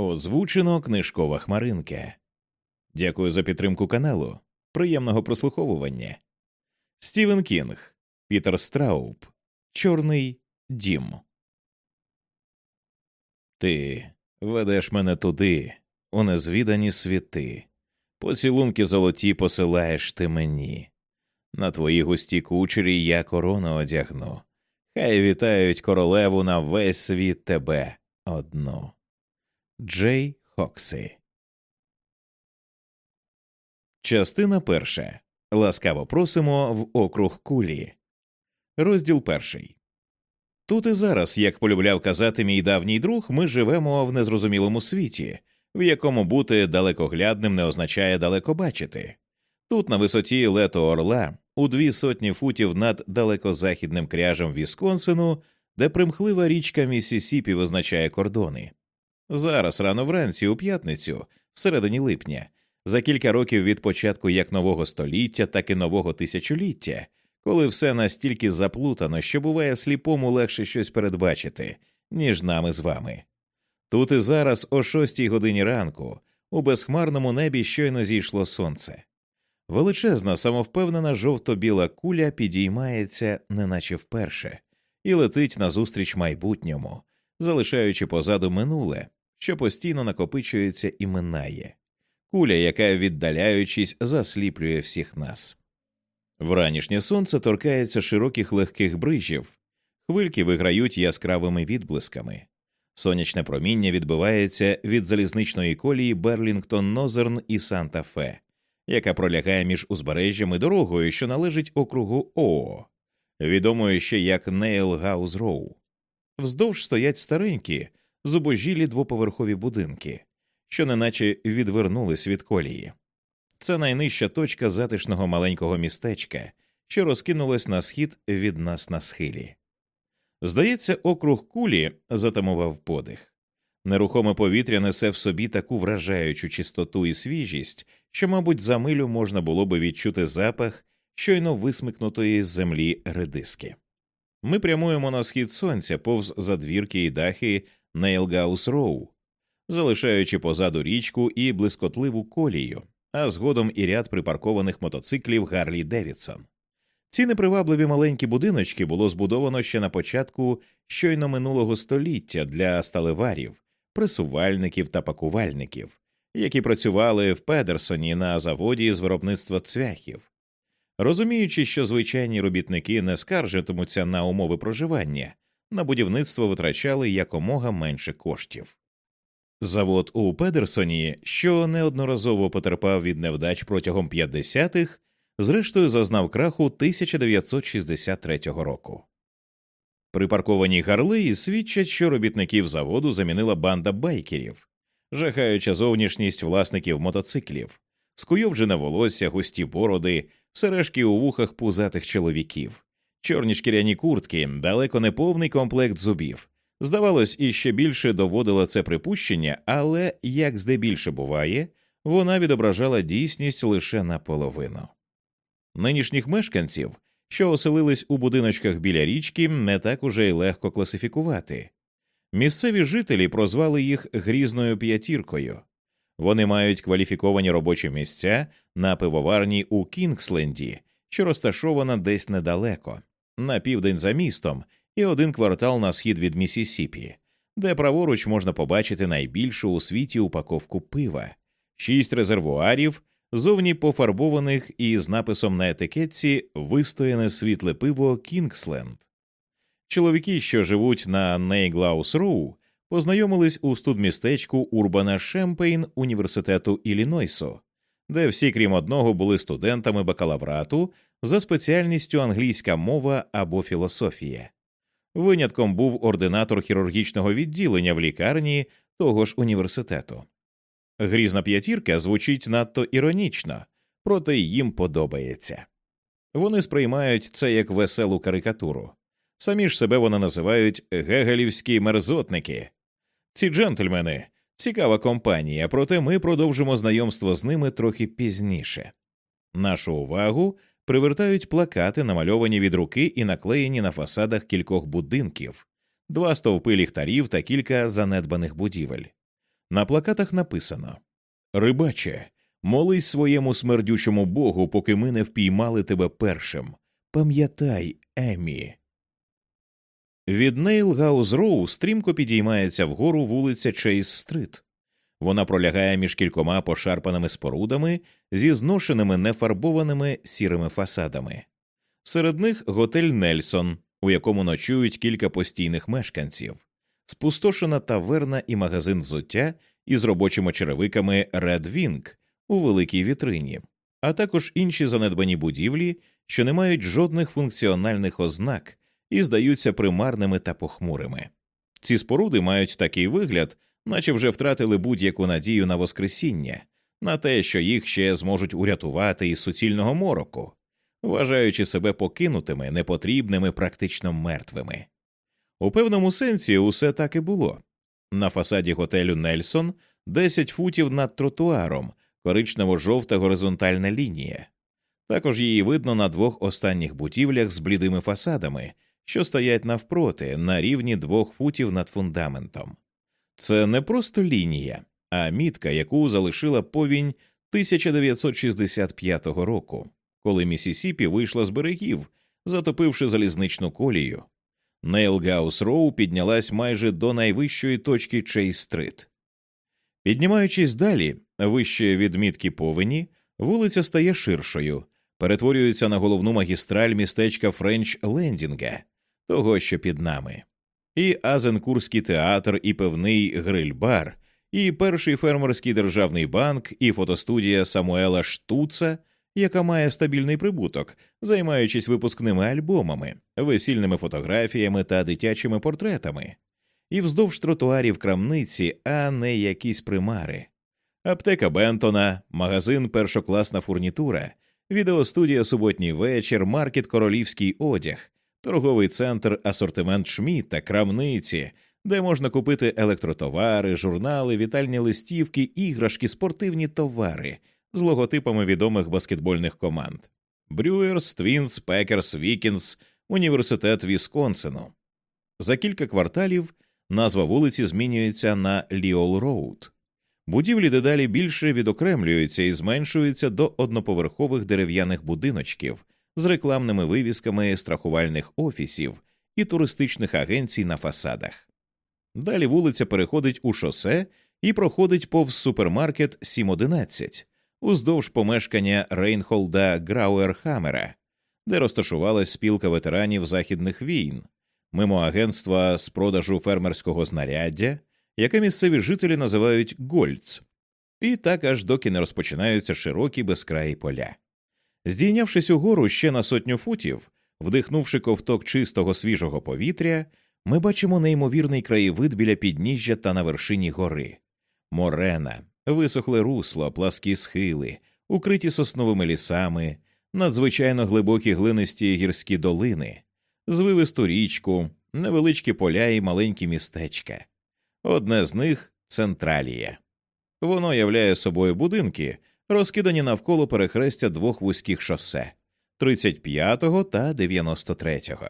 Озвучено книжкова хмаринка. Дякую за підтримку каналу. Приємного прослуховування. Стівен Кінг, Пітер Страуб, Чорний дім. Ти ведеш мене туди, у незвідані світи. Поцілунки золоті посилаєш ти мені. На твої густі кучері я корону одягну. Хай вітають королеву на весь світ тебе одну. Джей Хоксі. Частина перша. Ласкаво просимо в округ кулі. Розділ перший. Тут і зараз, як полюбляв казати мій давній друг, ми живемо в незрозумілому світі, в якому бути далекоглядним не означає далеко бачити. Тут, на висоті лето орла, у дві сотні футів над далекозахідним кряжем Вісконсину, де примхлива річка Міссісіпі визначає кордони. Зараз, рано вранці, у п'ятницю, всередині липня, за кілька років від початку як нового століття, так і нового тисячоліття, коли все настільки заплутано, що буває сліпому легше щось передбачити, ніж нами з вами. Тут і зараз, о шостій годині ранку, у безхмарному небі щойно зійшло сонце. Величезна, самовпевнена жовто-біла куля підіймається, неначе вперше, і летить назустріч майбутньому, залишаючи позаду минуле, що постійно накопичується і минає, куля, яка, віддаляючись, засліплює всіх нас. Вранішнє сонце торкається широких легких брижів, хвильки виграють яскравими відблисками. Сонячне проміння відбивається від залізничної колії Берлінгтон Нозерн і Санта Фе, яка пролягає між узбережжями дорогою, що належить округу Оо, відомою ще як Нейл Гаус Роу. Вздовж стоять старенькі, зубожілі двоповерхові будинки, що неначе відвернулись від колії. Це найнижча точка затишного маленького містечка, що розкинулось на схід від нас на схилі. Здається, округ кулі затамував подих. Нерухоме повітря несе в собі таку вражаючу чистоту і свіжість, що, мабуть, за милю можна було би відчути запах щойно висмикнутої з землі редиски. Ми прямуємо на схід сонця повз задвірки і дахи Нейлгаус Роу, залишаючи позаду річку і блискотливу колію, а згодом і ряд припаркованих мотоциклів Гарлі Девідсон. Ці непривабливі маленькі будиночки було збудовано ще на початку щойно минулого століття для сталеварів, пресувальників та пакувальників, які працювали в Педерсоні на заводі з виробництва цвяхів. Розуміючи, що звичайні робітники не скаржитимуться на умови проживання, на будівництво витрачали якомога менше коштів. Завод у Педерсоні, що неодноразово потерпав від невдач протягом 50-х, зрештою зазнав краху 1963 року. Припарковані гарли свідчать, що робітників заводу замінила банда байкерів, жахаюча зовнішність власників мотоциклів, скуйовджене волосся, густі бороди, сережки у вухах пузатих чоловіків, чорні шкіряні куртки, далеко не повний комплект зубів. Здавалось, і ще більше доводило це припущення, але, як здебільше буває, вона відображала дійсність лише наполовину. Нинішніх мешканців, що оселились у будиночках біля річки, не так уже й легко класифікувати. Місцеві жителі прозвали їх грізною п'ятіркою. Вони мають кваліфіковані робочі місця на пивоварні у Кінгсленді, що розташована десь недалеко, на південь за містом, і один квартал на схід від Місісіпі, де праворуч можна побачити найбільшу у світі упаковку пива, шість резервуарів, зовні пофарбованих і з написом на етикетці вистояне світле пиво Кінгсленд. Чоловіки, що живуть на Нейглаус Роу, познайомились у студмістечку Урбана Шемпейн університету Іллінойсу, де всі, крім одного, були студентами бакалаврату за спеціальністю англійська мова або філософія. Винятком був ординатор хірургічного відділення в лікарні того ж університету. Грізна п'ятірка звучить надто іронічно, проте їм подобається. Вони сприймають це як веселу карикатуру. Самі ж себе вони називають гегелівські мерзотники. Ці джентльмени цікава компанія, проте ми продовжимо знайомство з ними трохи пізніше. Нашу увагу привертають плакати, намальовані від руки і наклеєні на фасадах кількох будинків, два стовпи ліхтарів та кілька занедбаних будівель. На плакатах написано Рибаче, молись своєму смердючому богу, поки ми не впіймали тебе першим. Пам'ятай, Емі. Від Нейлгаус Роу стрімко підіймається вгору вулиця Чейз Стрит. Вона пролягає між кількома пошарпаними спорудами зі зношеними нефарбованими сірими фасадами. Серед них готель Нельсон, у якому ночують кілька постійних мешканців, спустошена таверна і магазин взуття із робочими черевиками Red Wing у великій вітрині, а також інші занедбані будівлі, що не мають жодних функціональних ознак і здаються примарними та похмурими. Ці споруди мають такий вигляд, наче вже втратили будь-яку надію на Воскресіння, на те, що їх ще зможуть урятувати із суцільного мороку, вважаючи себе покинутими, непотрібними, практично мертвими. У певному сенсі усе так і було. На фасаді готелю Нельсон 10 футів над тротуаром, коричнево-жовта горизонтальна лінія. Також її видно на двох останніх будівлях з блідими фасадами, що стоять навпроти на рівні двох футів над фундаментом. Це не просто лінія, а мітка, яку залишила повінь 1965 року, коли Місісіпі вийшла з берегів, затопивши залізничну колію. Нейлгаус Роу піднялась майже до найвищої точки Чейз-стрит. Піднімаючись далі, вище від мітки повені, вулиця стає ширшою, перетворюється на головну магістраль містечка Френч Лендінга, того, що під нами. І Азенкурський театр, і певний гриль-бар, і перший фермерський державний банк, і фотостудія Самуела Штуца, яка має стабільний прибуток, займаючись випускними альбомами, весільними фотографіями та дитячими портретами, і вздовж тротуарів крамниці, а не якісь примари. Аптека Бентона, магазин першокласна фурнітура, відеостудія Суботній вечір, маркет Королівський одяг, торговий центр асортимент Шмітта, крамниці, де можна купити електротовари, журнали, вітальні листівки, іграшки, спортивні товари з логотипами відомих баскетбольних команд Брюерс, Твінс, Пекерс, Вікінгс, Університет Вісконсину. За кілька кварталів назва вулиці змінюється на Ліол Роуд. Будівлі дедалі більше відокремлюються і зменшуються до одноповерхових дерев'яних будиночків з рекламними вивісками страхувальних офісів і туристичних агенцій на фасадах. Далі вулиця переходить у шосе і проходить повз супермаркет 711 уздовж помешкання Рейнхолда Грауерхамера, де розташувалась спілка ветеранів західних війн, мимо агентства з продажу фермерського знаряддя, яке місцеві жителі називають Гольц, і так аж доки не розпочинаються широкі безкраї поля. Здійнявшись угору ще на сотню футів, вдихнувши ковток чистого свіжого повітря, ми бачимо неймовірний краєвид біля підніжжя та на вершині гори, морена, висохле русло, пласкі схили, укриті сосновими лісами, надзвичайно глибокі глинисті гірські долини, звивисту річку, невеличкі поля і маленькі містечка. Одне з них централія. Воно являє собою будинки, розкидані навколо перехрестя двох вузьких шосе 35-го та 93-го.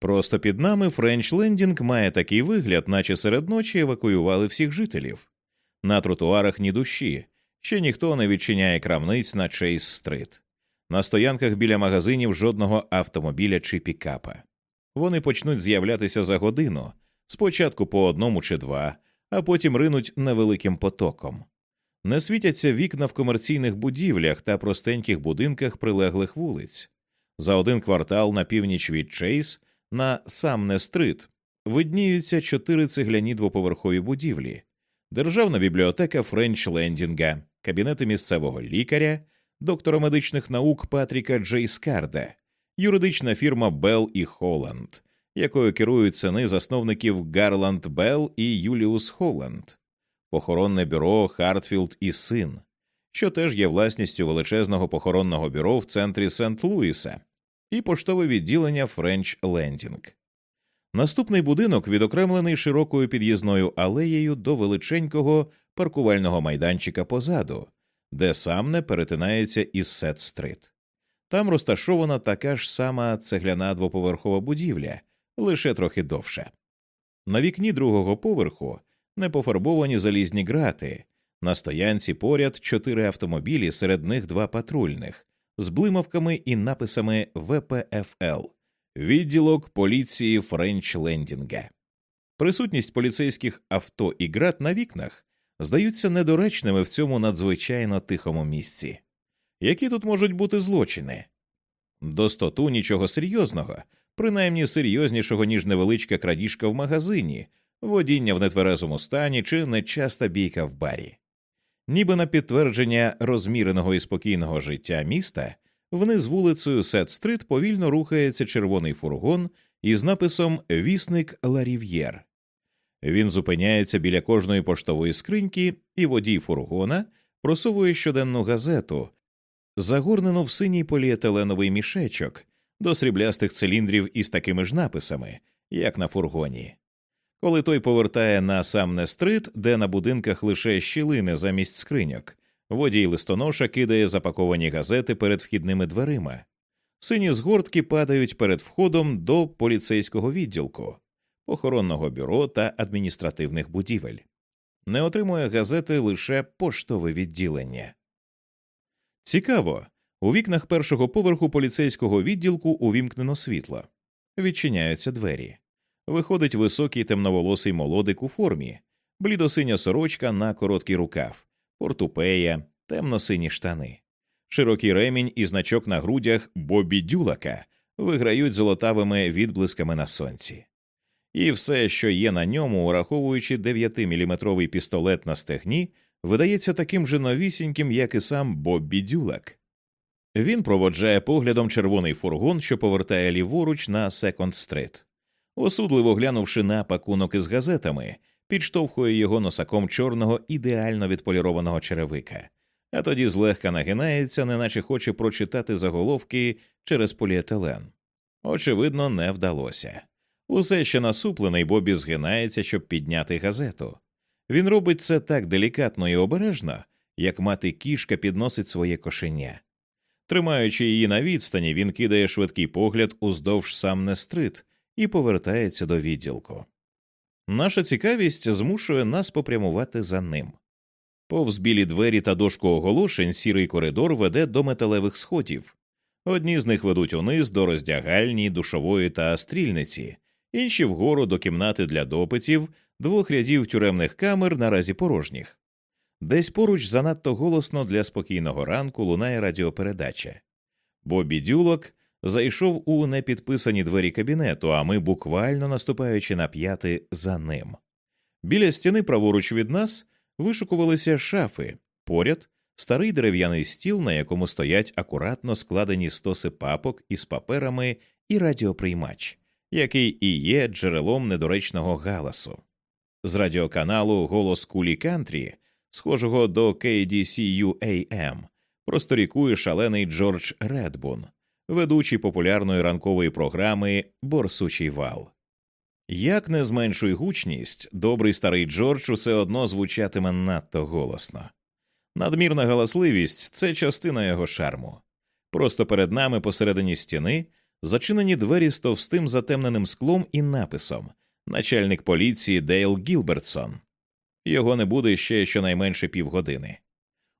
Просто під нами Френч Лендінг має такий вигляд, наче серед ночі евакуювали всіх жителів. На тротуарах ні душі, ще ніхто не відчиняє крамниць на Чейз Стрит. На стоянках біля магазинів жодного автомобіля чи пікапа. Вони почнуть з'являтися за годину, спочатку по одному чи два, а потім ринуть невеликим потоком. Не світяться вікна в комерційних будівлях та простеньких будинках прилеглих вулиць. За один квартал на північ від Чейз на Самне Стрит видніються чотири цегляні двоповерхові будівлі, Державна бібліотека Френч Лендінга, кабінети місцевого лікаря, доктора медичних наук Патріка Джей Скарда, юридична фірма Белл і Холланд, якою керують сини засновників Гарланд Белл і Юліус Холланд, похоронне бюро Хартфілд і син, що теж є власністю величезного похоронного бюро в центрі Сент Луіса, і поштове відділення Френч Лендінг. Наступний будинок відокремлений широкою під'їзною алеєю до величенького паркувального майданчика позаду, де Самнер перетинається із Сет-стрит. Там розташована така ж сама цегляна двоповерхова будівля, лише трохи довша. На вікні другого поверху непофарбовані залізні грати, на стоянці поряд чотири автомобілі, серед них два патрульних, з блимавками і написами ВПФЛ, відділок поліції Френч Лендінга. Присутність поліцейських авто і град на вікнах здаються недоречними в цьому надзвичайно тихому місці. Які тут можуть бути злочини? Достоту нічого серйозного, принаймні серйознішого, ніж невеличка крадіжка в магазині, водіння в нетверезому стані чи нечаста бійка в барі. Ніби на підтвердження розміреного і спокійного життя міста, вниз вулицею Сет-стрит повільно рухається червоний фургон із написом Вісник Ларів'єр. Він зупиняється біля кожної поштової скриньки, і водій фургона просовує щоденну газету, загорнену в синій поліетиленовий мішечок до сріблястих циліндрів із такими ж написами, як на фургоні. Коли той повертає на сам Нестрит, де на будинках лише щілини замість скриньок, водій листоноша кидає запаковані газети перед вхідними дверима. Сині згортки падають перед входом до поліцейського відділку, охоронного бюро та адміністративних будівель. Не отримує газети лише поштове відділення. Цікаво. У вікнах першого поверху поліцейського відділку увімкнено світло, відчиняються двері. Виходить високий темноволосий молодик у формі, блідосиня сорочка на короткий рукав, портупея, темно-сині штани, широкий ремінь і значок на грудях Бобі Дюлака виграють золотавими відблисками на сонці. І все, що є на ньому, ураховуючи 9-мм пістолет на стегні, видається таким же новісіньким, як і сам Боббі Дюлак. Він проводжає поглядом червоний фургон, що повертає ліворуч на Секонд Стрит. Осудливо глянувши на пакунок із газетами, підштовхує його носаком чорного ідеально відполірованого черевика, а тоді злегка нагинається, неначе хоче прочитати заголовки через поліетилен. Очевидно, не вдалося. Усе ще насуплений Бобі згинається, щоб підняти газету. Він робить це так делікатно і обережно, як мати кішка підносить своє кошеня. Тримаючи її на відстані, він кидає швидкий погляд уздовж сам Нестрит і повертається до відділку. Наша цікавість змушує нас попрямувати за ним. Повз білі двері та дошку оголошень сірий коридор веде до металевих сходів. Одні з них ведуть униз до роздягальні, душової та стрільниці, інші вгору до кімнати для допитів, двох рядів тюремних камер наразі порожніх. Десь поруч занадто голосно для спокійного ранку лунає радіопередача. Бобі Дюлок зайшов у непідписані двері кабінету, а ми, буквально наступаючи на п'яти за ним. Біля стіни праворуч від нас вишукувалися шафи, поряд старий дерев'яний стіл, на якому стоять акуратно складені стоси папок із паперами і радіоприймач, який і є джерелом недоречного галасу. З радіоканалу Голос Кулі Кантрі, схожого до KDCU-AM, просторікує шалений Джордж Редбун, ведучий популярної ранкової програми Борсучий вал. Як не зменшуй гучність, добрий старий Джордж усе одно звучатиме надто голосно. Надмірна галасливість це частина його шарму. Просто перед нами посередині стіни зачинені двері з товстим затемненим склом і написом начальник поліції Дейл Гілбертсон. Його не буде ще щонайменше півгодини.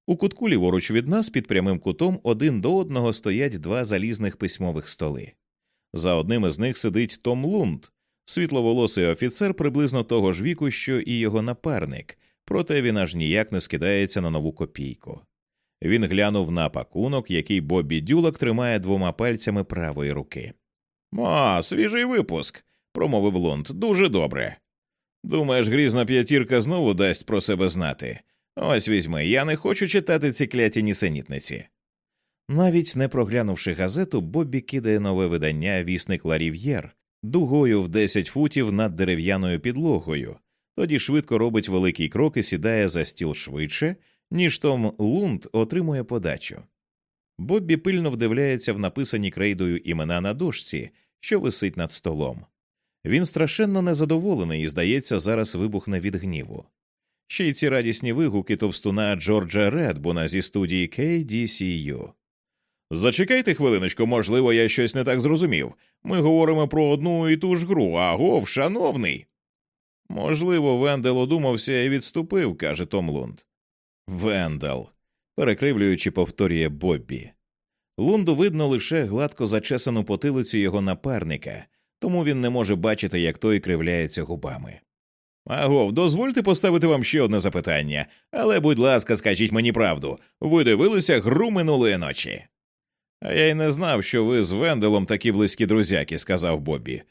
У кутку ліворуч від нас під прямим кутом один до одного стоять два залізних письмових столи. За одним із них сидить Том Лунд, світловолосий офіцер приблизно того ж віку, що і його напарник, проте він аж ніяк не скидається на нову копійку. Він глянув на пакунок, який Бобі Дюлок тримає двома пальцями правої руки. «О, свіжий випуск, промовив Лунд. Дуже добре. Думаєш, грізна п'ятірка знову дасть про себе знати. Ось візьми, я не хочу читати ці кляті нісенітниці. Навіть не проглянувши газету, Боббі кидає нове видання вісник Ларів'єр дугою в 10 футів над дерев'яною підлогою, тоді швидко робить великий крок і сідає за стіл швидше, ніж Том Лунд отримує подачу. Боббі пильно вдивляється в написані крейдою імена на дошці, що висить над столом. Він страшенно незадоволений і, здається, зараз вибухне від гніву. Ще й ці радісні вигуки товстуна Джорджа Редбуна зі студії KDCU. Зачекайте хвилиночку, можливо, я щось не так зрозумів. Ми говоримо про одну і ту ж гру, агов, шановний. Можливо, Вендел одумався і відступив, каже Том Лунд. Вендел. перекривлюючи, повторює Боббі. Лунду видно лише гладко зачесану потилицю його напарника, тому він не може бачити, як той кривляється губами. Агов, дозвольте поставити вам ще одне запитання, але, будь ласка, скажіть мені правду ви дивилися гру минулої ночі. А я й не знав, що ви з Венделом такі близькі друзяки, сказав Бобі.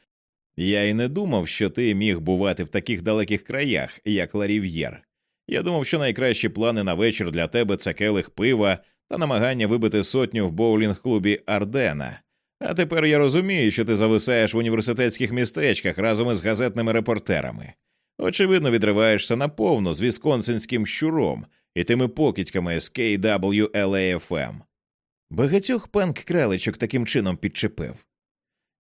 Я й не думав, що ти міг бувати в таких далеких краях, як Ларів'єр. Я думав, що найкращі плани на вечір для тебе це келих пива та намагання вибити сотню в боулінг-клубі Ардена. А тепер я розумію, що ти зависаєш в університетських містечках разом із газетними репортерами. Очевидно, відриваєшся наповну з вісконсинським щуром і тими покидьками з KWLAFM. Багатьох панк кралечок таким чином підчепив.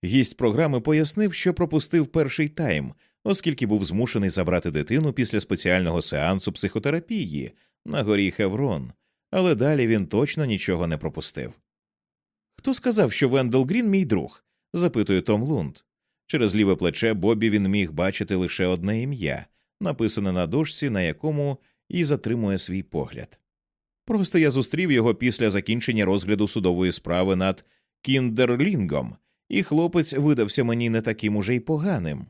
Гість програми пояснив, що пропустив перший тайм, оскільки був змушений забрати дитину після спеціального сеансу психотерапії на горі Хеврон, але далі він точно нічого не пропустив. Хто сказав, що Вендел Грін мій друг? запитує Том Лунд. Через ліве плече Бобі він міг бачити лише одне ім'я, написане на дошці, на якому і затримує свій погляд. Просто я зустрів його після закінчення розгляду судової справи над Кіндерлінгом, і хлопець видався мені не таким уже й поганим.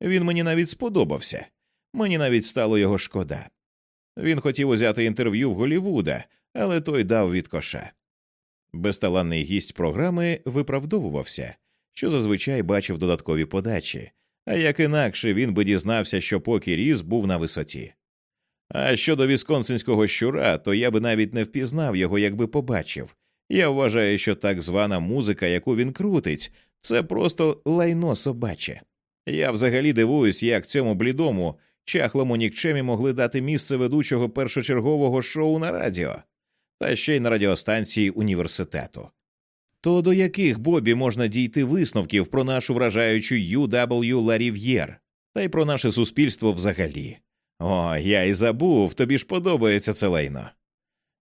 Він мені навіть сподобався, мені навіть стало його шкода. Він хотів узяти інтерв'ю в Голівуда, але той дав від коша. Безталанний гість програми виправдовувався, що зазвичай бачив додаткові подачі, а як інакше він би дізнався, що поки різ був на висоті. А щодо вісконсинського щура, то я би навіть не впізнав його, якби побачив. Я вважаю, що так звана музика, яку він крутить, це просто лайно собаче. Я взагалі дивуюсь, як цьому блідому, чахлому нікчемі могли дати місце ведучого першочергового шоу на радіо, та ще й на радіостанції університету. То до яких Бобі можна дійти висновків про нашу вражаючу UW Ларів'єр, та й про наше суспільство взагалі? О, я й забув, тобі ж подобається це лайно.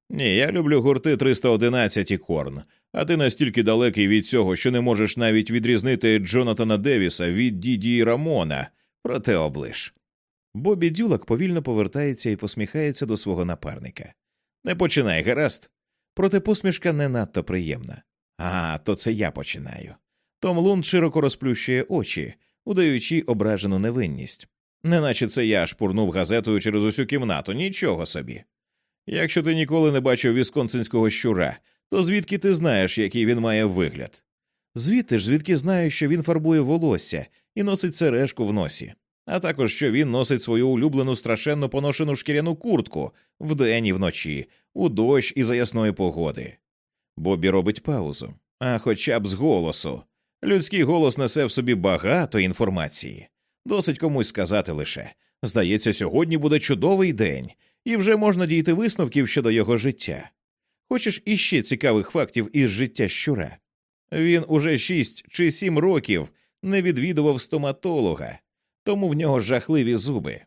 Ні, я люблю гурти 311 і Корн, а ти настільки далекий від цього, що не можеш навіть відрізнити Джонатана Девіса від Діді Рамона, проте облиш. Бобі Дюлак повільно повертається і посміхається до свого напарника. Не починай, гаразд. Проте посмішка не надто приємна. А, то це я починаю. Том Лунд широко розплющує очі, удаючи ображену невинність. Неначе це я шпурнув газетою через усю кімнату, нічого собі. Якщо ти ніколи не бачив вісконсинського щура, то звідки ти знаєш, який він має вигляд? Звідти ж звідки знаю, що він фарбує волосся і носить сережку в носі, а також що він носить свою улюблену страшенно поношену шкіряну куртку вдень і вночі, у дощ і за ясної погоди. Бобі робить паузу, а хоча б з голосу. Людський голос несе в собі багато інформації. Досить комусь сказати лише здається, сьогодні буде чудовий день, і вже можна дійти висновків щодо його життя. Хочеш іще цікавих фактів із життя щура? Він уже шість чи сім років не відвідував стоматолога, тому в нього жахливі зуби.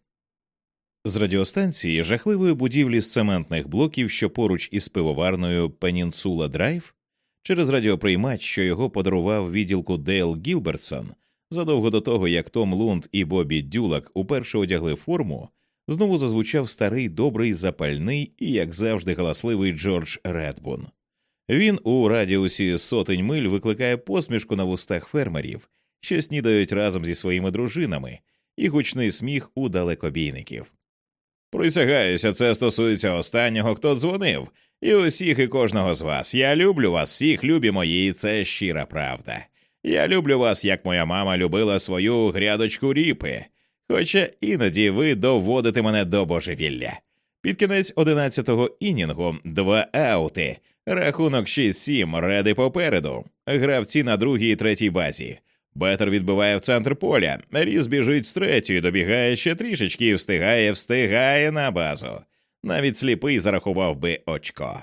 З радіостанції жахливої будівлі з цементних блоків, що поруч із пивоварною Пенінсула Драйв, через радіоприймач, що його подарував відділку Дейл Гілбертсон, задовго до того як Том Лунд і Бобі Дюлак уперше одягли форму, знову зазвучав старий добрий запальний і, як завжди, галасливий Джордж Редбун. Він у радіусі сотень миль викликає посмішку на вустах фермерів, що снідають разом зі своїми дружинами, і гучний сміх у далекобійників. Присягаюся, це стосується останнього, хто дзвонив, і усіх і кожного з вас. Я люблю вас, всіх любі мої, і це щира правда. Я люблю вас, як моя мама любила свою грядочку ріпи, хоча іноді ви доводите мене до божевілля. Під кінець одинадцятого інінгу два аути, рахунок 6-7, реди попереду, гравці на другій і третій базі. Бетер відбиває в центр поля. Різ біжить з третьої, добігає ще трішечки, і встигає, встигає на базу. Навіть сліпий зарахував би очко.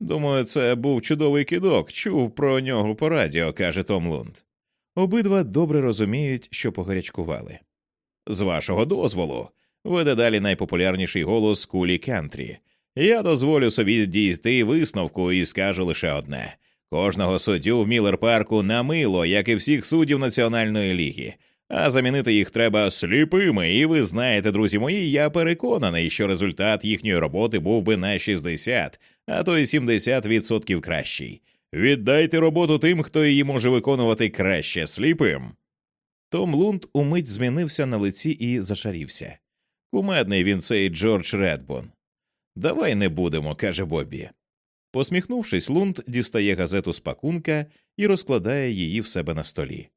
Думаю, це був чудовий кидок, чув про нього по радіо, каже Том Лунд. Обидва добре розуміють, що погарячкували. З вашого дозволу, веде далі найпопулярніший голос кулі Кантрі. Я дозволю собі дійти висновку і скажу лише одне Кожного суддю в Міллер парку намило, як і всіх суддів Національної ліги, а замінити їх треба сліпими. І ви знаєте, друзі мої, я переконаний, що результат їхньої роботи був би на 60, а то й 70% кращий. Віддайте роботу тим, хто її може виконувати краще сліпим. Том Лунд умить змінився на лиці і зашарівся. Кумедний він цей Джордж Редбон. Давай не будемо, каже Бобі. Посміхнувшись, Лунд дістає газету з пакунка і розкладає її в себе на столі.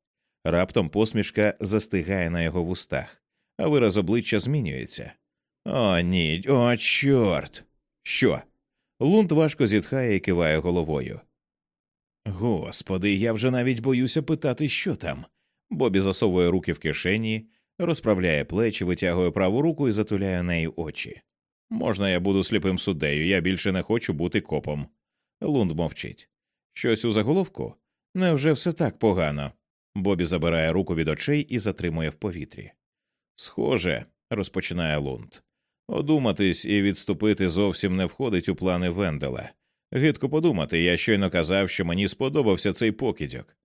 Раптом посмішка застигає на його вустах, а вираз обличчя змінюється. О, ні, о, чорт. Що? Лунд важко зітхає і киває головою. Господи, я вже навіть боюся питати, що там. Бобі засовує руки в кишені, розправляє плечі, витягує праву руку і затуляє нею очі. Можна, я буду сліпим суддею, я більше не хочу бути копом. Лунд мовчить. Щось у заголовку? Невже все так погано? Бобі забирає руку від очей і затримує в повітрі. Схоже, розпочинає Лунд. Одуматись і відступити зовсім не входить у плани Вендела. Гидко подумати, я щойно казав, що мені сподобався цей покидьок.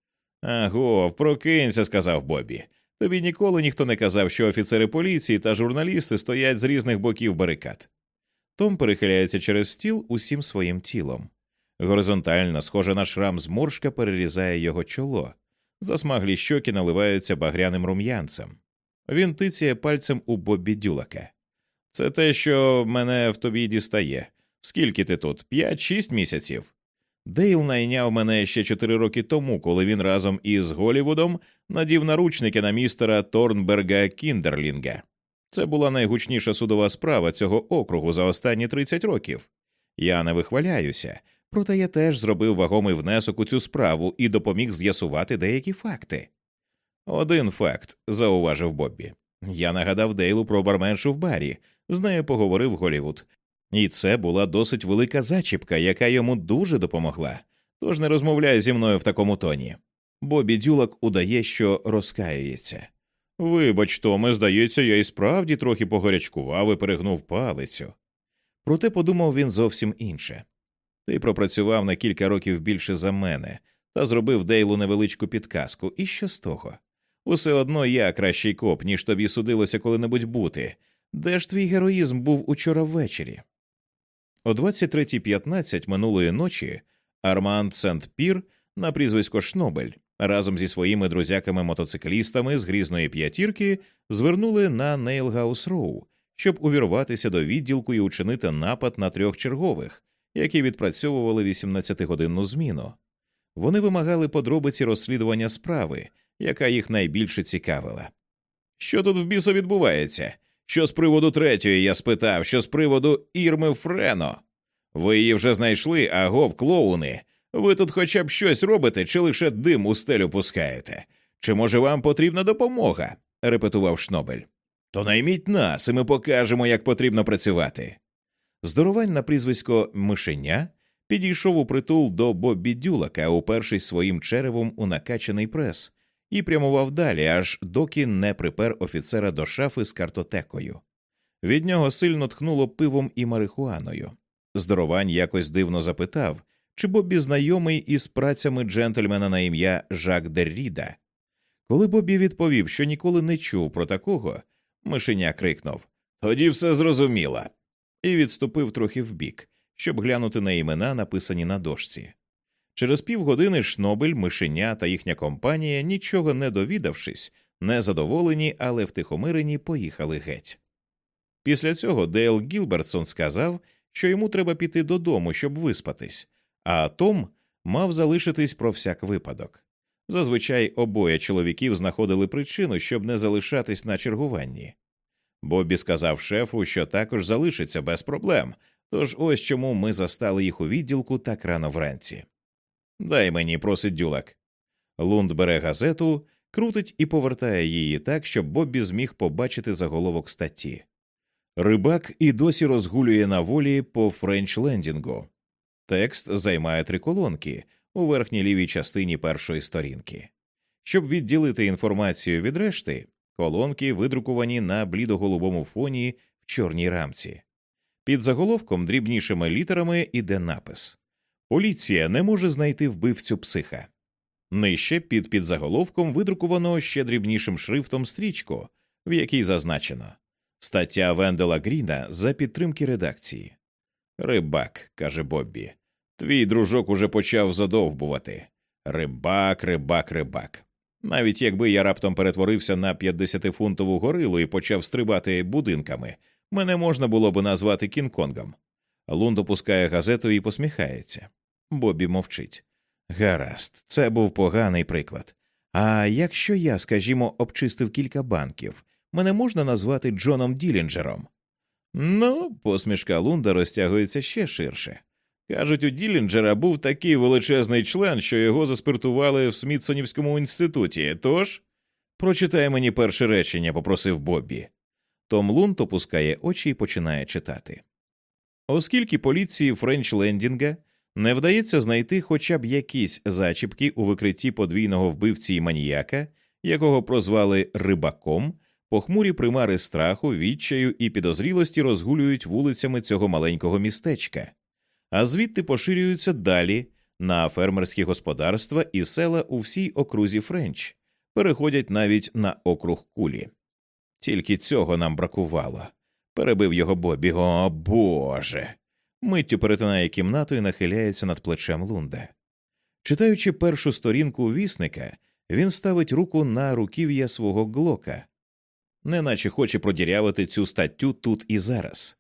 Аго, прокинься, сказав Бобі. Тобі ніколи ніхто не казав, що офіцери поліції та журналісти стоять з різних боків барикад. Том перехиляється через стіл усім своїм тілом. Горизонтальна, схожа на шрам зморшка, перерізає його чоло, засмаглі щоки наливаються багряним рум'янцем. Він тицяє пальцем у Бобі дюлака. Це те, що мене в тобі дістає. Скільки ти тут? П'ять-шість місяців. Дейл найняв мене ще чотири роки тому, коли він разом із Голівудом надів наручники на містера Торнберга Кіндерлінга. Це була найгучніша судова справа цього округу за останні 30 років. Я не вихваляюся, проте я теж зробив вагомий внесок у цю справу і допоміг з'ясувати деякі факти. Один факт, зауважив Боббі. Я нагадав Дейлу про барменшу в барі, з нею поговорив Голівуд, і це була досить велика зачіпка, яка йому дуже допомогла. Тож не розмовляй зі мною в такому тоні. Бобі Дюлак удає, що розкаюється. Вибач, Томе, здається, я і справді трохи погарячкував і перегнув палицю. Проте подумав він зовсім інше. Ти пропрацював на кілька років більше за мене та зробив Дейлу невеличку підказку, і що з того? Усе одно я кращий коп, ніж тобі судилося коли-небудь бути. Де ж твій героїзм був учора ввечері? О 23.15 минулої ночі Арманд Сент Пір на прізвисько Шнобель разом зі своїми друзяками-мотоциклістами з грізної п'ятірки звернули на Нейлгаус Роу, щоб увірватися до відділку і учинити напад на трьох чергових, які відпрацьовували 18-годинну зміну. Вони вимагали подробиці розслідування справи, яка їх найбільше цікавила. Що тут в біса відбувається? Що з приводу третьої я спитав, що з приводу Ірми Френо. Ви її вже знайшли, агов, клоуни. Ви тут хоча б щось робите, чи лише дим у стелю пускаєте? Чи може вам потрібна допомога? репетував Шнобель. То найміть нас, і ми покажемо, як потрібно працювати. Здоровань на прізвисько Мишеня підійшов у притул до Боббі Дюлака, упершись своїм черевом у накачаний прес, і прямував далі, аж доки не припер офіцера до шафи з картотекою. Від нього сильно тхнуло пивом і марихуаною. Здоровань якось дивно запитав, чи Боббі знайомий із працями джентльмена на ім'я Жак Дерріда. Коли Боббі відповів, що ніколи не чув про такого, мишеня крикнув Тоді все зрозуміло. і відступив трохи вбік, щоб глянути на імена, написані на дошці. Через півгодини Шнобель, Мишеня та їхня компанія, нічого не довідавшись, незадоволені, але втихомирені, поїхали геть. Після цього Дейл Гілбертсон сказав, що йому треба піти додому, щоб виспатись, а Том мав залишитись про всяк випадок. Зазвичай обоє чоловіків знаходили причину, щоб не залишатись на чергуванні. Бобі сказав шефу, що також залишиться без проблем, тож ось чому ми застали їх у відділку так рано вранці. Дай мені, просить Дюлак. Лунд бере газету, крутить і повертає її так, щоб Боббі зміг побачити заголовок статті. Рибак і досі розгулює на волі по Френч-Лендінгу. Текст займає три колонки у верхній лівій частині першої сторінки. Щоб відділити інформацію від решти, колонки видруковані на блідоголубому фоні в чорній рамці. Під заголовком дрібнішими літерами іде напис Поліція не може знайти вбивцю психа. Нижче під підзаголовком видрукувано ще дрібнішим шрифтом стрічку, в якій зазначено стаття Вендела Гріна за підтримки редакції. Рибак, каже Боббі, твій дружок уже почав задовбувати. Рибак, рибак, рибак. Навіть якби я раптом перетворився на 50-фунтову горилу і почав стрибати будинками, мене можна було б назвати Кінг-Конгом. Лунд опускає газету і посміхається. Бобі мовчить. Гаразд, це був поганий приклад. А якщо я, скажімо, обчистив кілька банків, мене можна назвати Джоном Ділінджером? Ну, посмішка Лунда розтягується ще ширше. Кажуть, у Ділінджера був такий величезний член, що його заспиртували в Смітсонівському інституті. Тож прочитай мені перше речення, попросив Боббі. Том Лунд опускає очі і починає читати. Оскільки поліції Френч Лендінга не вдається знайти хоча б якісь зачіпки у викритті подвійного вбивці і маніяка, якого прозвали рибаком, похмурі примари страху, відчаю і підозрілості розгулюють вулицями цього маленького містечка, а звідти поширюються далі на фермерські господарства і села у всій окрузі Френч, переходять навіть на округ кулі. Тільки цього нам бракувало. Перебив його Бобі. О Боже. Миттю перетинає кімнату і нахиляється над плечем Лунда. Читаючи першу сторінку вісника, він ставить руку на руків'я свого глока, неначе хоче продірявити цю статтю тут і зараз.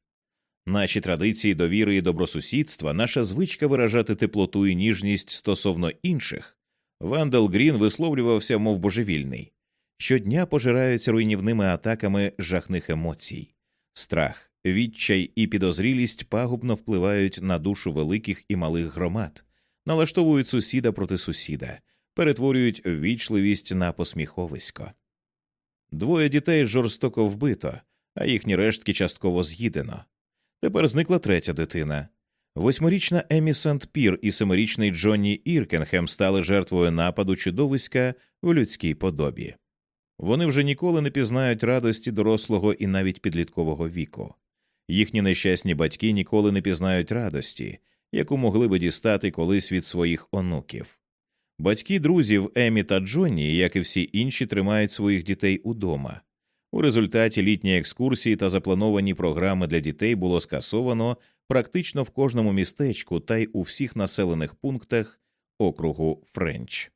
Наші традиції довіри і добросусідства, наша звичка виражати теплоту і ніжність стосовно інших. Вандел Грін висловлювався, мов божевільний. Щодня пожираються руйнівними атаками жахних емоцій, страх, відчай і підозрілість пагубно впливають на душу великих і малих громад, налаштовують сусіда проти сусіда, перетворюють ввічливість на посміховисько. Двоє дітей жорстоко вбито, а їхні рештки частково з'їдено. Тепер зникла третя дитина. Восьмирічна Емі Сент Пір і семирічний Джонні Іркенхем стали жертвою нападу чудовиська в людській подобі. Вони вже ніколи не пізнають радості дорослого і навіть підліткового віку. Їхні нещасні батьки ніколи не пізнають радості, яку могли би дістати колись від своїх онуків. Батьки друзів Емі та Джонні, як і всі інші, тримають своїх дітей удома. У результаті літні екскурсії та заплановані програми для дітей було скасовано практично в кожному містечку та й у всіх населених пунктах округу Френч.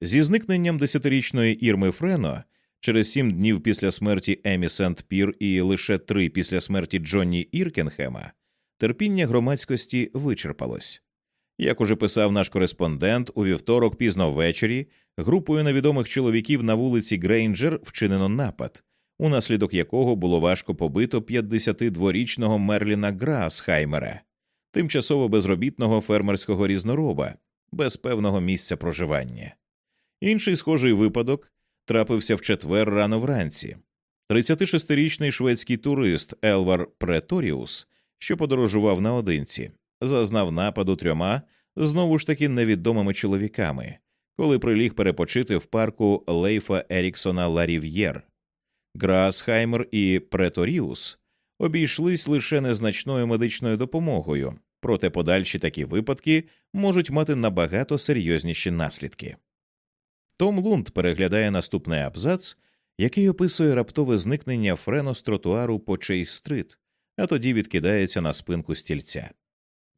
Зі зникненням десятирічної Ірми Френо через сім днів після смерті Емі Сент Пір і лише три після смерті Джонні Іркенхема терпіння громадськості вичерпалось. Як уже писав наш кореспондент, у вівторок пізно ввечері групою невідомих чоловіків на вулиці Грейнджер вчинено напад, унаслідок якого було важко побито 52-річного Мерліна Граасхаймера, тимчасово безробітного фермерського різнороба, без певного місця проживання. Інший схожий випадок трапився в четвер рано вранці. 36-річний шведський турист Елвар Преторіус, що подорожував наодинці, зазнав нападу трьома знову ж таки невідомими чоловіками, коли приліг перепочити в парку Лейфа Еріксона Ларів'єр. Граасхаймер і Преторіус обійшлись лише незначною медичною допомогою, проте подальші такі випадки можуть мати набагато серйозніші наслідки. Том Лунд переглядає наступний абзац, який описує раптове зникнення Френо з тротуару по Чейс-стрит, а тоді відкидається на спинку стільця.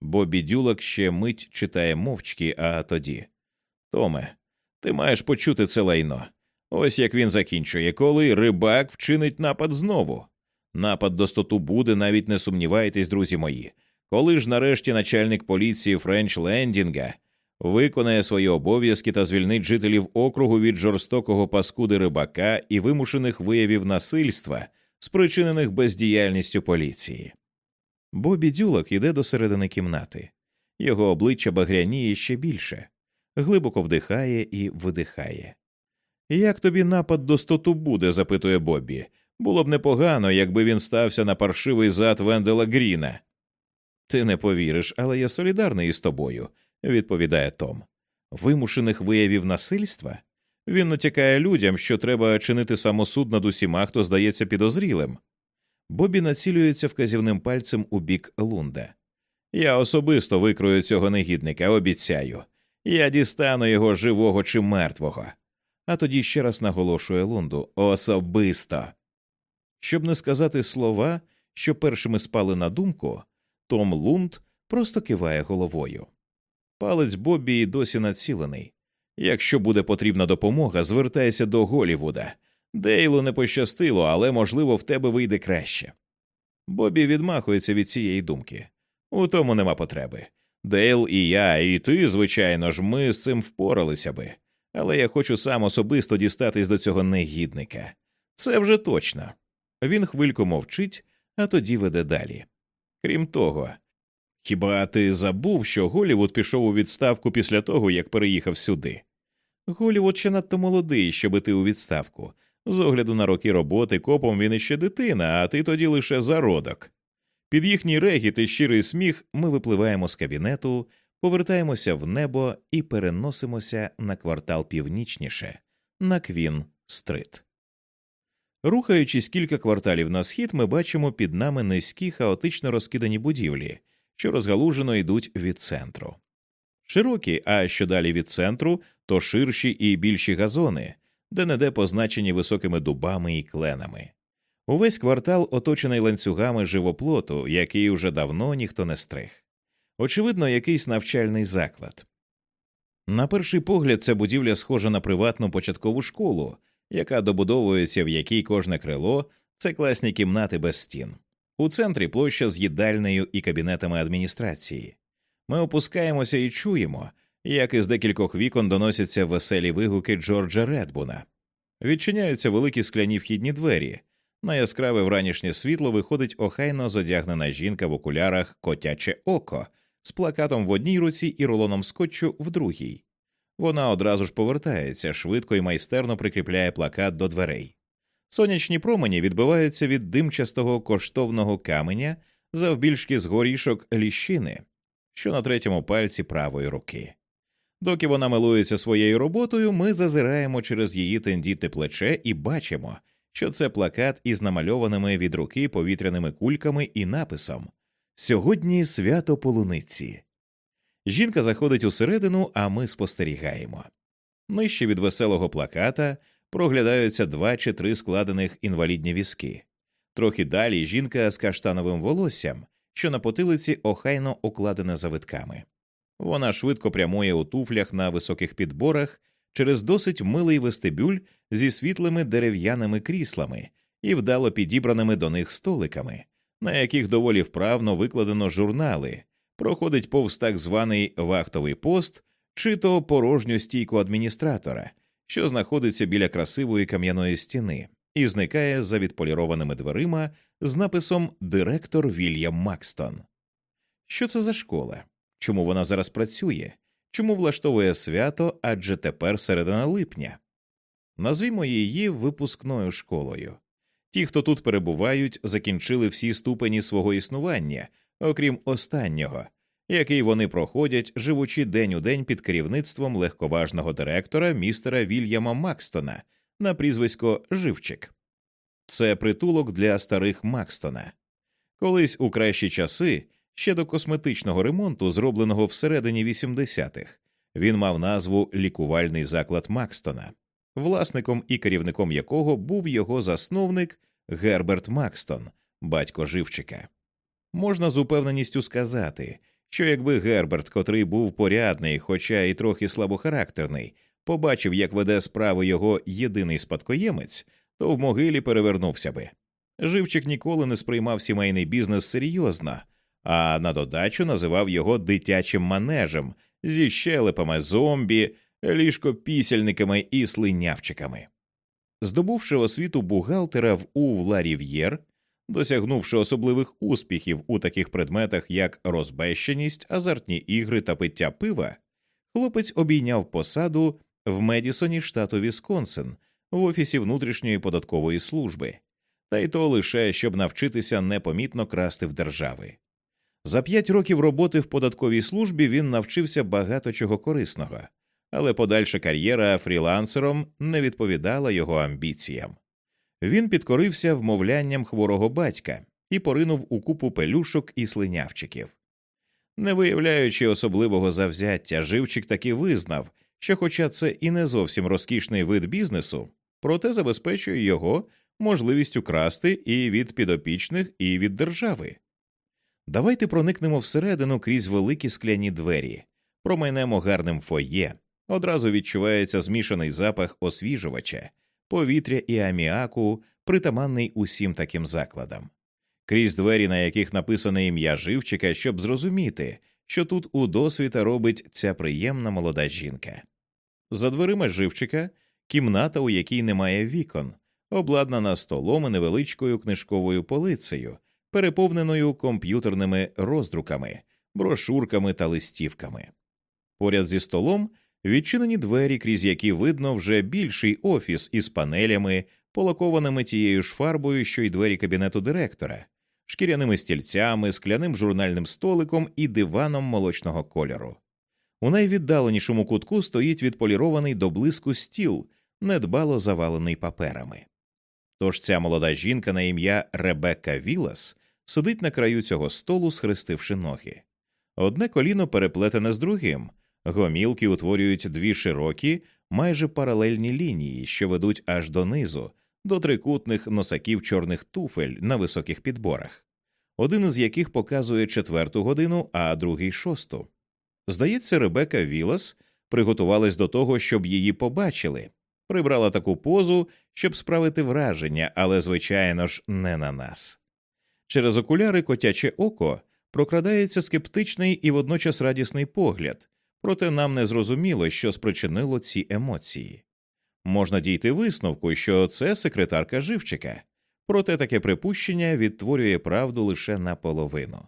Бобі Дюлак ще мить читає мовчки, а тоді Томе, ти маєш почути це лайно. Ось як він закінчує, коли рибак вчинить напад знову. Напад до стоту буде, навіть не сумнівайтесь, друзі мої. Коли ж нарешті начальник поліції Френч Лендінга виконає свої обов'язки та звільнить жителів округу від жорстокого паскуди рибака і вимушених виявів насильства, спричинених бездіяльністю поліції. Бобі Дюлок іде до середини кімнати. Його обличчя багряніє ще більше, глибоко вдихає і видихає. Як тобі напад до стоту буде? запитує Бобі. Було б непогано, якби він стався на паршивий зад Вендела Гріна. Ти не повіриш, але я солідарний із тобою, відповідає Том. Вимушених виявів насильства? Він натякає людям, що треба чинити самосуд над усіма, хто здається підозрілим. Бобі націлюється вказівним пальцем у бік Лунда. Я особисто викрою цього негідника, обіцяю. Я дістану його живого чи мертвого. А тоді ще раз наголошує Лунду особисто. Щоб не сказати слова, що першими спали на думку, Том Лунд просто киває головою. Палець Бобі досі націлений. Якщо буде потрібна допомога, звертайся до Голівуда. Дейлу не пощастило, але, можливо, в тебе вийде краще. Бобі відмахується від цієї думки. У тому нема потреби. Дейл і я, і ти, звичайно ж, ми з цим впоралися би, але я хочу сам особисто дістатись до цього негідника. Це вже точно. Він хвильку мовчить, а тоді веде далі. Крім того, хіба ти забув, що Голівуд пішов у відставку після того, як переїхав сюди? Голівуд ще надто молодий, щоб іти у відставку. З огляду на роки роботи копом він іще дитина, а ти тоді лише зародок. Під їхній регіт і щирий сміх ми випливаємо з кабінету, повертаємося в небо і переносимося на квартал північніше, на Квін Стрит. Рухаючись кілька кварталів на схід, ми бачимо під нами низькі хаотично розкидані будівлі, що розгалужено йдуть від центру. Широкі, а що далі від центру, то ширші і більші газони, де неде позначені високими дубами і кленами. Увесь квартал оточений ланцюгами живоплоту, який уже давно ніхто не стриг. Очевидно, якийсь навчальний заклад. На перший погляд, ця будівля схожа на приватну початкову школу, яка добудовується, в якій кожне крило це класні кімнати без стін. У центрі площа з їдальнею і кабінетами адміністрації. Ми опускаємося і чуємо, як із декількох вікон доносяться веселі вигуки Джорджа Редбуна. Відчиняються великі скляні вхідні двері. На яскраве вранішнє світло виходить охайно зодягнена жінка в окулярах котяче око з плакатом в одній руці і рулоном скотчу в другій. Вона одразу ж повертається, швидко і майстерно прикріпляє плакат до дверей. Сонячні промені відбиваються від димчастого коштовного каменя завбільшки з горішок ліщини, що на третьому пальці правої руки. Доки вона милується своєю роботою, ми зазираємо через її тендіте плече і бачимо, що це плакат із намальованими від руки повітряними кульками і написом Сьогодні свято полуниці. Жінка заходить усередину, а ми спостерігаємо. Нижче від веселого плаката проглядаються два чи три складених інвалідні візки. Трохи далі жінка з каштановим волоссям, що на потилиці охайно укладена завитками. Вона швидко прямує у туфлях на високих підборах через досить милий вестибюль зі світлими дерев'яними кріслами і вдало підібраними до них столиками, на яких доволі вправно викладено журнали, проходить повз так званий вахтовий пост чи то порожню стійку адміністратора, що знаходиться біля красивої кам'яної стіни, і зникає за відполірованими дверима з написом Директор Вільям Макстон. Що це за школа? Чому вона зараз працює? Чому влаштовує свято адже тепер середина липня? Назвімо її випускною школою. Ті, хто тут перебувають, закінчили всі ступені свого існування, окрім останнього, який вони проходять, живучи день у день під керівництвом легковажного директора містера Вільяма Макстона на прізвисько Живчик. Це притулок для старих Макстона. Колись у кращі часи, ще до косметичного ремонту, зробленого всередині 80-х, він мав назву Лікувальний заклад Макстона, власником і керівником якого був його засновник Герберт Макстон, батько живчика. Можна з упевненістю сказати, що якби Герберт, котрий був порядний, хоча і трохи слабохарактерний, побачив, як веде справу його єдиний спадкоємець, то в могилі перевернувся би. Живчик ніколи не сприймав сімейний бізнес серйозно, а на додачу називав його дитячим манежем зі щелепами зомбі, ліжкопісяльниками і слинявчиками. Здобувши освіту бухгалтера в УВ Ларів'єр, досягнувши особливих успіхів у таких предметах, як розбещеність, азартні ігри та пиття пива, хлопець обійняв посаду в Медісоні штату Вісконсин в офісі внутрішньої податкової служби, та й то лише щоб навчитися непомітно красти в держави. За п'ять років роботи в податковій службі він навчився багато чого корисного, але подальша кар'єра фрілансером не відповідала його амбіціям. Він підкорився вмовлянням хворого батька і поринув у купу пелюшок і слинявчиків. Не виявляючи особливого завзяття, живчик таки визнав, що, хоча це і не зовсім розкішний вид бізнесу, проте забезпечує його можливістю красти і від підопічних, і від держави. Давайте проникнемо всередину крізь великі скляні двері, промайнемо гарним фоє, одразу відчувається змішаний запах освіжувача, повітря і аміаку, притаманний усім таким закладам. Крізь двері, на яких написане ім'я живчика, щоб зрозуміти, що тут у досвіта робить ця приємна молода жінка. За дверима живчика кімната, у якій немає вікон, обладнана столом і невеличкою книжковою полицею, переповненою комп'ютерними роздруками, брошурками та листівками. Поряд зі столом відчинені двері, крізь які видно вже більший офіс із панелями, полакованими тією ж фарбою, що й двері кабінету директора, шкіряними стільцями, скляним журнальним столиком і диваном молочного кольору. У найвіддаленішому кутку стоїть відполірований до блиску стіл, недбало завалений паперами. Тож ця молода жінка на ім'я Ребекка Вілас сидить на краю цього столу, схрестивши ноги. Одне коліно переплетене з другим, гомілки утворюють дві широкі, майже паралельні лінії, що ведуть аж донизу, до трикутних носаків чорних туфель на високих підборах, один із яких показує четверту годину, а другий шосту. Здається, Ребека Вілас приготувалась до того, щоб її побачили, прибрала таку позу, щоб справити враження, але, звичайно ж, не на нас. Через окуляри котяче око прокрадається скептичний і водночас радісний погляд, проте нам не зрозуміло, що спричинило ці емоції. Можна дійти висновку, що це секретарка живчика, проте таке припущення відтворює правду лише наполовину.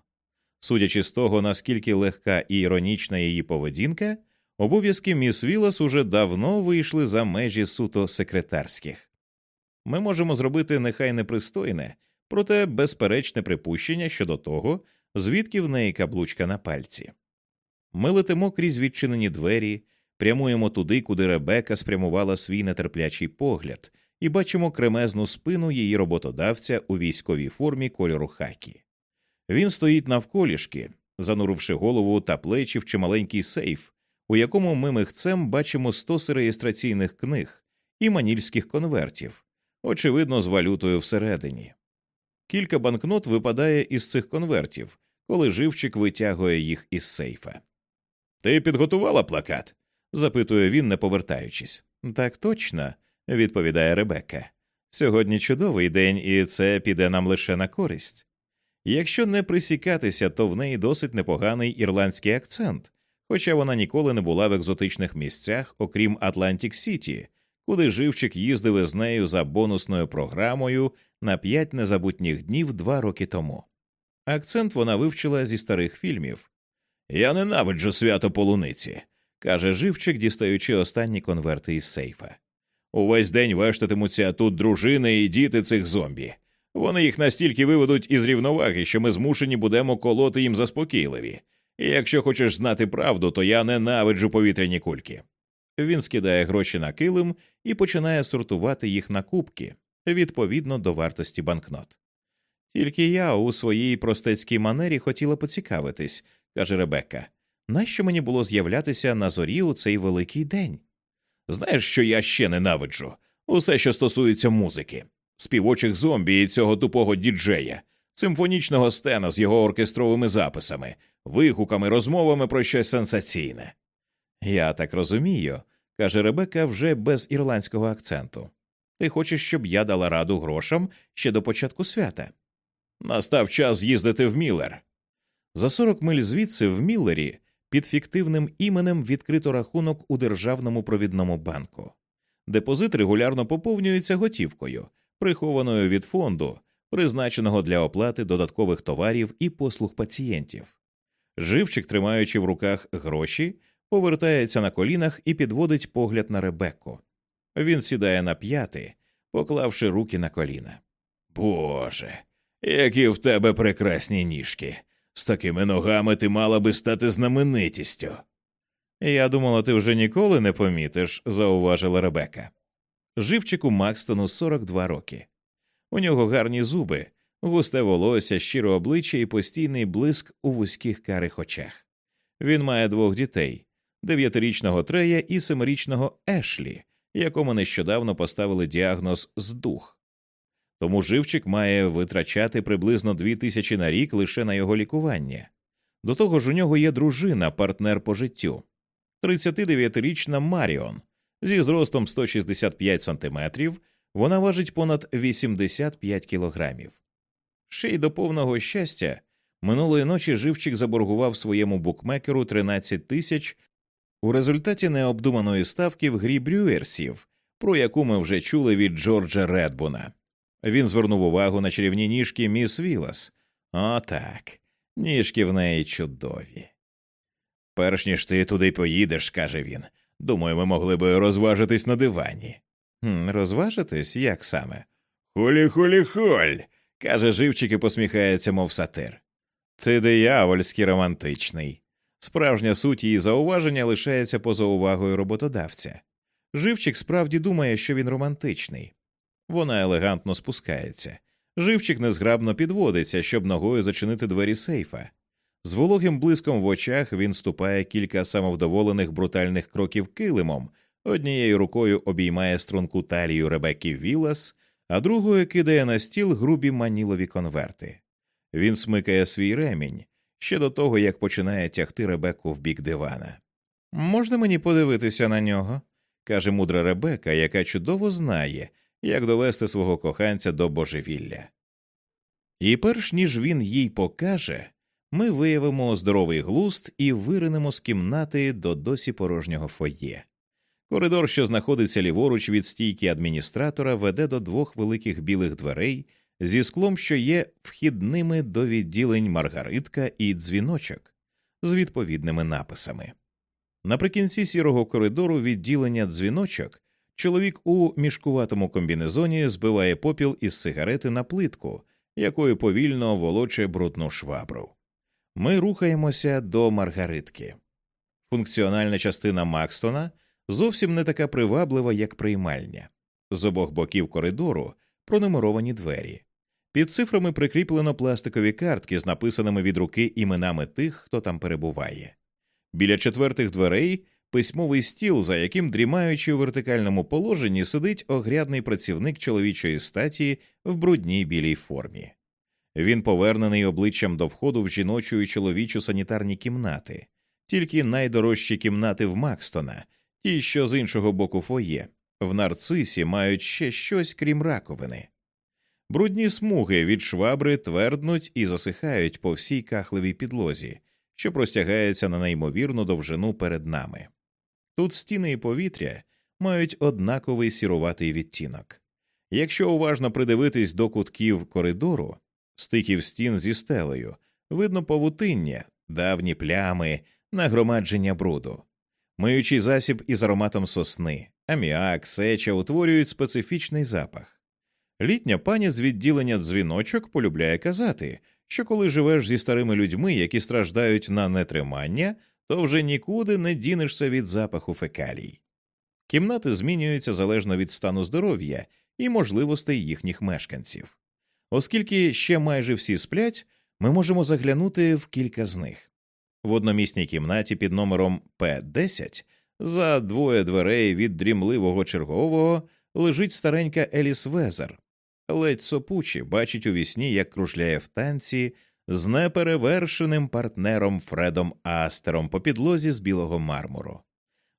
Судячи з того, наскільки легка і іронічна її поведінка, обов'язки міс Вілас уже давно вийшли за межі суто секретарських. Ми можемо зробити нехай непристойне, проте безперечне припущення щодо того, звідки в неї каблучка на пальці. Ми летимо крізь відчинені двері, прямуємо туди, куди Ребека спрямувала свій нетерплячий погляд, і бачимо кремезну спину її роботодавця у військовій формі кольору хакі. Він стоїть навколішки, зануривши голову та плечі в чималенький сейф, у якому ми михцем бачимо стоси реєстраційних книг і манільських конвертів, очевидно, з валютою всередині. Кілька банкнот випадає із цих конвертів, коли живчик витягує їх із сейфа. Ти підготувала плакат? запитує він, не повертаючись. Так точно, відповідає Ребекка. Сьогодні чудовий день, і це піде нам лише на користь. Якщо не присікатися, то в неї досить непоганий ірландський акцент, хоча вона ніколи не була в екзотичних місцях, окрім Атлантик Сіті, куди Живчик їздив із нею за бонусною програмою на п'ять незабутніх днів два роки тому. Акцент вона вивчила зі старих фільмів. Я ненавиджу свято полуниці, каже живчик, дістаючи останні конверти із сейфа. Увесь день вештатимуться тут дружини і діти цих зомбі. Вони їх настільки виведуть із рівноваги, що ми змушені будемо колоти їм заспокійливі. І якщо хочеш знати правду, то я ненавиджу повітряні кульки. Він скидає гроші на килим і починає сортувати їх на кубки відповідно до вартості банкнот. Тільки я у своїй простецькій манері хотіла поцікавитись, каже Ребекка, нащо мені було з'являтися на зорі у цей великий день? Знаєш, що я ще ненавиджу? Усе, що стосується музики, співочих зомбі і цього тупого діджея, симфонічного стена з його оркестровими записами, вигуками, розмовами про щось сенсаційне. Я так розумію, каже Ребекка вже без ірландського акценту. Ти хочеш, щоб я дала раду грошам ще до початку свята? Настав час з'їздити в Міллер. За 40 миль звідси в Міллері під фіктивним іменем відкрито рахунок у державному провідному банку. Депозит регулярно поповнюється готівкою, прихованою від фонду, призначеного для оплати додаткових товарів і послуг пацієнтів. Живчик, тримаючи в руках гроші, повертається на колінах і підводить погляд на Ребекку. Він сідає на п'яти, поклавши руки на коліна. Боже, які в тебе прекрасні ніжки. З такими ногами ти мала би стати знаменитістю. Я думала, ти вже ніколи не помітиш, зауважила Ребека. Живчику Макстону 42 роки. У нього гарні зуби, густе волосся, щире обличчя і постійний блиск у вузьких карих очах. Він має двох дітей дев'ятирічного Трея і семирічного Ешлі, якому нещодавно поставили діагноз здух. Тому живчик має витрачати приблизно дві тисячі на рік лише на його лікування. До того ж, у нього є дружина, партнер по життю, 39-річна Маріон зі зростом 165 сантиметрів, вона важить понад 85 кілограмів. Ще й до повного щастя, минулої ночі живчик заборгував своєму букмекеру 13 тисяч у результаті необдуманої ставки в грі брюерсів, про яку ми вже чули від Джорджа Редбуна. Він звернув увагу на чарівні ніжки міс Вілас. О, так, ніжки в неї чудові. Перш ніж ти туди поїдеш, каже він. Думаю, ми могли би розважитись на дивані. «Хм, Розважитись як саме? Хулі хулі холь. каже живчик і посміхається, мов сатир. Ти диявольський романтичний. Справжня суть її зауваження лишається поза увагою роботодавця. Живчик справді думає, що він романтичний. Вона елегантно спускається. Живчик незграбно підводиться, щоб ногою зачинити двері сейфа. З вологим блиском в очах він ступає кілька самовдоволених брутальних кроків килимом, однією рукою обіймає струнку талію Ребекки Вілас, а другою кидає на стіл грубі манілові конверти. Він смикає свій ремінь ще до того, як починає тягти Ребекку в бік дивана. Можна мені подивитися на нього? каже мудра Ребека, яка чудово знає, як довести свого коханця до божевілля. І перш ніж він їй покаже, ми виявимо здоровий глуст і виринемо з кімнати до досі порожнього фоє. Коридор, що знаходиться ліворуч від стійки адміністратора, веде до двох великих білих дверей зі склом, що є вхідними до відділень маргаритка і дзвіночок з відповідними написами. Наприкінці сірого коридору відділення дзвіночок чоловік у мішкуватому комбінезоні збиває попіл із сигарети на плитку, якою повільно волоче брудну швабру. Ми рухаємося до маргаритки. Функціональна частина Макстона зовсім не така приваблива, як приймальня. З обох боків коридору пронумеровані двері. Під цифрами прикріплено пластикові картки з написаними від руки іменами тих, хто там перебуває. Біля четвертих дверей письмовий стіл, за яким, дрімаючи у вертикальному положенні, сидить огрядний працівник чоловічої статі в брудній білій формі. Він повернений обличчям до входу в жіночу і чоловічу санітарні кімнати, тільки найдорожчі кімнати в Макстона, ті, що з іншого боку фоє, в нарцисі мають ще щось крім раковини. Брудні смуги від швабри тверднуть і засихають по всій кахливій підлозі, що простягається на неймовірну довжину перед нами. Тут стіни і повітря мають однаковий сіруватий відтінок. Якщо уважно придивитись до кутків коридору, стиків стін зі стелею, видно павутиння, давні плями, нагромадження бруду. Миючий засіб із ароматом сосни, аміак, сеча утворюють специфічний запах. Літня пані з відділення дзвіночок полюбляє казати, що коли живеш зі старими людьми, які страждають на нетримання, то вже нікуди не дінешся від запаху фекалій. Кімнати змінюються залежно від стану здоров'я і можливостей їхніх мешканців. Оскільки ще майже всі сплять, ми можемо заглянути в кілька з них. В одномісній кімнаті під номером П10 за двоє дверей від дрімливого чергового лежить старенька Еліс Везер, ледь сопучі, бачить у вісні, як кружляє в танці з неперевершеним партнером Фредом Астером по підлозі з білого мармуру.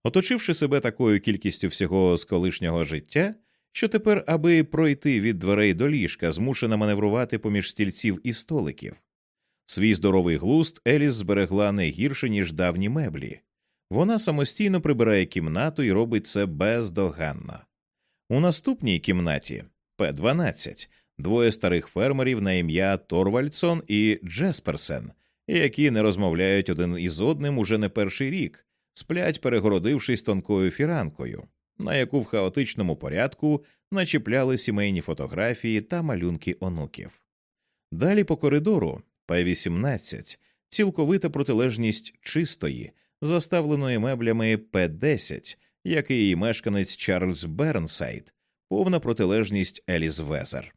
Оточивши себе такою кількістю всього з колишнього життя, що тепер, аби пройти від дверей до ліжка, змушена маневрувати поміж стільців і столиків. Свій здоровий глуст Еліс зберегла не гірше, ніж давні меблі. Вона самостійно прибирає кімнату і робить це бездоганно. У наступній кімнаті П-12 двоє старих фермерів на ім'я Торвальдсон і Джесперсен, які не розмовляють один із одним уже не перший рік, сплять, перегородившись тонкою фіранкою, на яку в хаотичному порядку начіпляли сімейні фотографії та малюнки онуків. Далі по коридору П-18 цілковита протилежність чистої, заставленої меблями П-10, як і її мешканець Чарльз Бернсайд, повна протилежність Еліс Везер.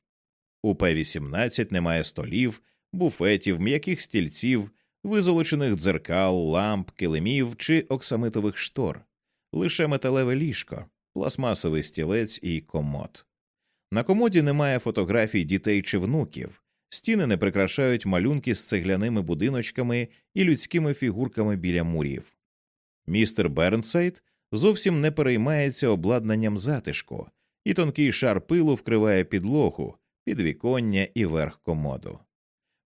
У П-18 немає столів, буфетів, м'яких стільців, визолочених дзеркал, ламп, килимів чи оксамитових штор, лише металеве ліжко, пластмасовий стілець і комод. На комоді немає фотографій дітей чи внуків, стіни не прикрашають малюнки з цегляними будиночками і людськими фігурками біля мурів. Містер Бернсайд зовсім не переймається обладнанням затишку, і тонкий шар пилу вкриває підлогу, підвіконня і верх комоду.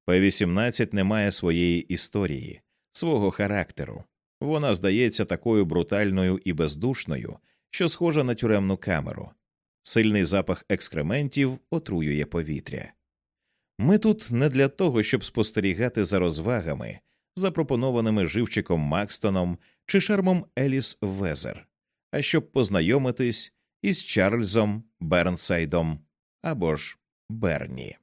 П-18 не має своєї історії, свого характеру. Вона здається такою брутальною і бездушною, що схожа на тюремну камеру. Сильний запах екскрементів отруює повітря. Ми тут не для того, щоб спостерігати за розвагами, запропонованими живчиком Макстоном чи шармом Еліс Везер, а щоб познайомитись із Чарльзом Бернсайдом або ж Берні.